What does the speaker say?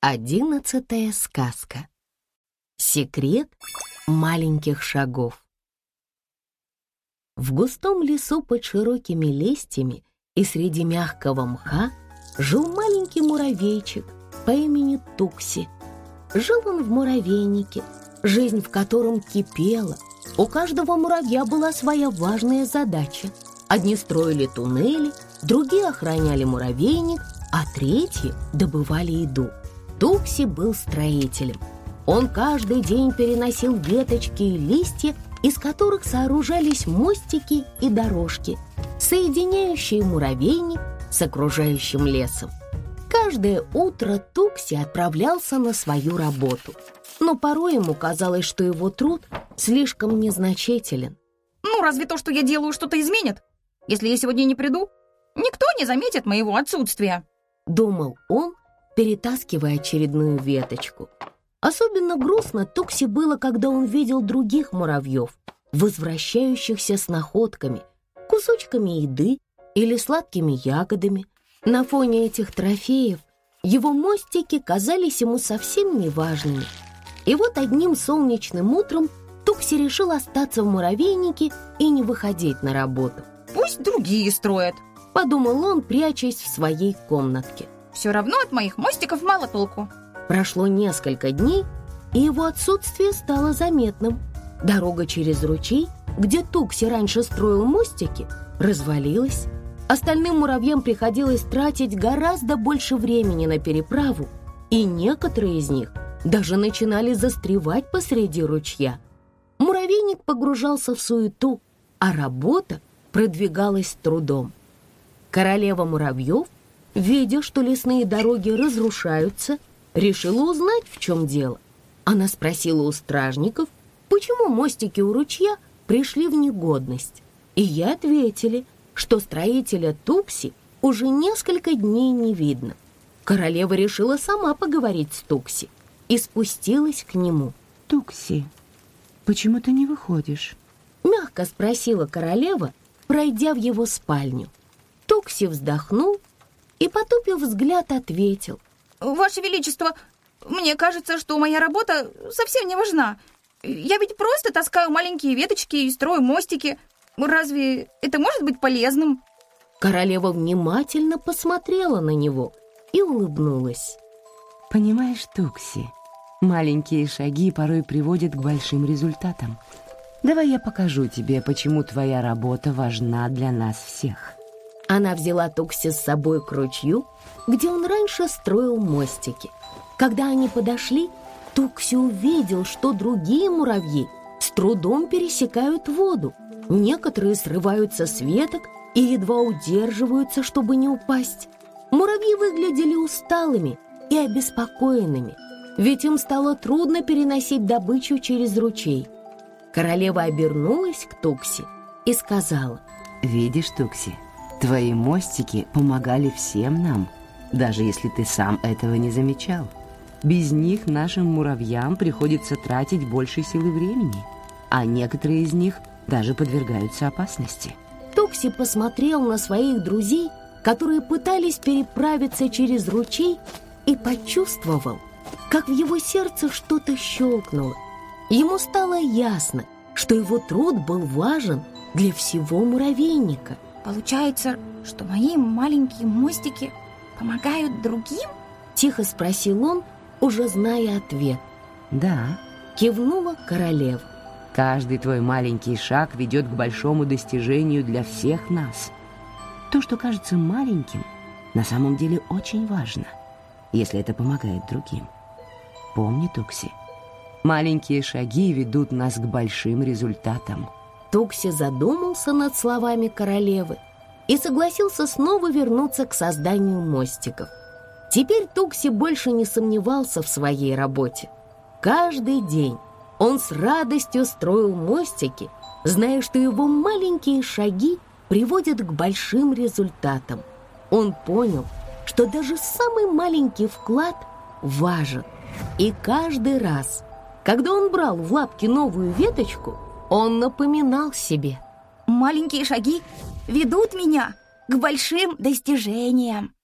Одиннадцатая сказка. Секрет маленьких шагов. В густом лесу под широкими листьями и среди мягкого мха жил маленький муравейчик по имени Тукси. Жил он в муравейнике, жизнь в котором кипела. У каждого муравья была своя важная задача. Одни строили туннели, другие охраняли муравейник, а третьи добывали еду. Тукси был строителем. Он каждый день переносил веточки и листья, из которых сооружались мостики и дорожки, соединяющие муравейник с окружающим лесом. Каждое утро Тукси отправлялся на свою работу, но порой ему казалось, что его труд слишком незначителен. Ну, разве то, что я делаю, что-то изменит? Если я сегодня не приду, никто не заметит моего отсутствия. Думал он, перетаскивая очередную веточку. Особенно грустно Тукси было, когда он видел других муравьев, возвращающихся с находками, кусочками еды или сладкими ягодами. На фоне этих трофеев его мостики казались ему совсем неважными. И вот одним солнечным утром Тукси решил остаться в муравейнике и не выходить на работу. «Пусть другие строят», — подумал он, прячась в своей комнатке. Все равно от моих мостиков мало толку. Прошло несколько дней, и его отсутствие стало заметным. Дорога через ручей, где Тукси раньше строил мостики, развалилась. Остальным муравьям приходилось тратить гораздо больше времени на переправу, и некоторые из них даже начинали застревать посреди ручья. Муравейник погружался в суету, а работа продвигалась трудом. Королева муравьев видя, что лесные дороги разрушаются, решила узнать, в чем дело. Она спросила у стражников, почему мостики у ручья пришли в негодность. И ей ответили, что строителя Тукси уже несколько дней не видно. Королева решила сама поговорить с Тукси и спустилась к нему. «Тукси, почему ты не выходишь?» Мягко спросила королева, пройдя в его спальню. Тукси вздохнул и, потупив взгляд, ответил. «Ваше Величество, мне кажется, что моя работа совсем не важна. Я ведь просто таскаю маленькие веточки и строю мостики. Разве это может быть полезным?» Королева внимательно посмотрела на него и улыбнулась. «Понимаешь, Тукси, маленькие шаги порой приводят к большим результатам. Давай я покажу тебе, почему твоя работа важна для нас всех». Она взяла Тукси с собой к ручью, где он раньше строил мостики. Когда они подошли, Тукси увидел, что другие муравьи с трудом пересекают воду. Некоторые срываются с веток и едва удерживаются, чтобы не упасть. Муравьи выглядели усталыми и обеспокоенными, ведь им стало трудно переносить добычу через ручей. Королева обернулась к Тукси и сказала, «Видишь, Тукси, Твои мостики помогали всем нам, даже если ты сам этого не замечал. Без них нашим муравьям приходится тратить больше силы времени, а некоторые из них даже подвергаются опасности. Токси посмотрел на своих друзей, которые пытались переправиться через ручей, и почувствовал, как в его сердце что-то щелкнуло. Ему стало ясно, что его труд был важен для всего муравейника – Получается, что мои маленькие мостики помогают другим? Тихо спросил он, уже зная ответ. Да. Кивнула королева. Каждый твой маленький шаг ведет к большому достижению для всех нас. То, что кажется маленьким, на самом деле очень важно, если это помогает другим. Помни, Тукси, маленькие шаги ведут нас к большим результатам. Тукси задумался над словами королевы и согласился снова вернуться к созданию мостиков. Теперь Тукси больше не сомневался в своей работе. Каждый день он с радостью строил мостики, зная, что его маленькие шаги приводят к большим результатам. Он понял, что даже самый маленький вклад важен. И каждый раз, когда он брал в лапки новую веточку – он напоминал себе. Маленькие шаги ведут меня к большим достижениям.